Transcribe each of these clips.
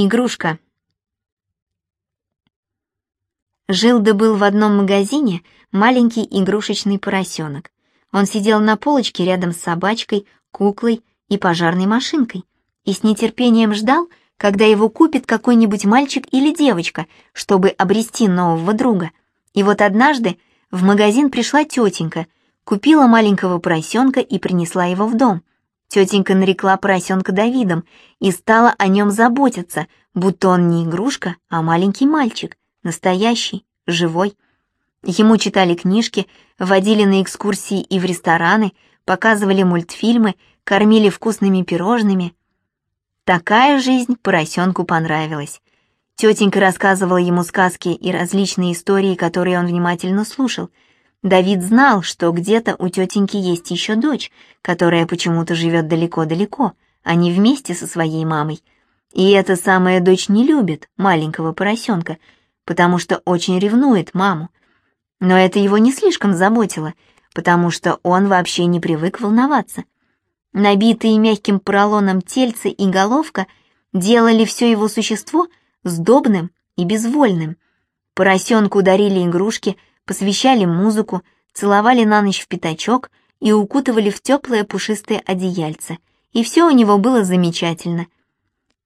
Игрушка. Жил да был в одном магазине маленький игрушечный поросенок. Он сидел на полочке рядом с собачкой, куклой и пожарной машинкой и с нетерпением ждал, когда его купит какой-нибудь мальчик или девочка, чтобы обрести нового друга. И вот однажды в магазин пришла тетенька, купила маленького поросенка и принесла его в дом. Тетенька нарекла поросенка Давидом и стала о нем заботиться, будто он не игрушка, а маленький мальчик, настоящий, живой. Ему читали книжки, водили на экскурсии и в рестораны, показывали мультфильмы, кормили вкусными пирожными. Такая жизнь поросенку понравилась. Тетенька рассказывала ему сказки и различные истории, которые он внимательно слушал. Давид знал, что где-то у тетеньки есть еще дочь, которая почему-то живет далеко-далеко, а не вместе со своей мамой. И эта самая дочь не любит маленького поросенка, потому что очень ревнует маму. Но это его не слишком заботило, потому что он вообще не привык волноваться — Набитые мягким поролоном тельце и головка делали все его существо сдобным и безвольным. Поросенку дарили игрушки, посвящали музыку, целовали на ночь в пятачок и укутывали в теплое пушистое одеяльце. И все у него было замечательно.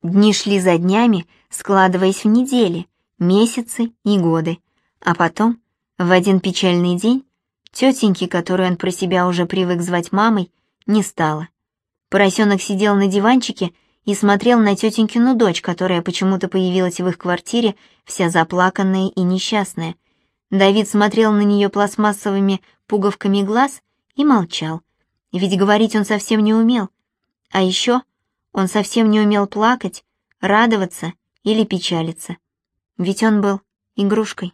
Дни шли за днями, складываясь в недели, месяцы и годы. А потом, в один печальный день, тетеньки, которую он про себя уже привык звать мамой, не стало. Поросенок сидел на диванчике и смотрел на тетенькину дочь, которая почему-то появилась в их квартире, вся заплаканная и несчастная. Давид смотрел на нее пластмассовыми пуговками глаз и молчал, ведь говорить он совсем не умел. А еще он совсем не умел плакать, радоваться или печалиться, ведь он был игрушкой.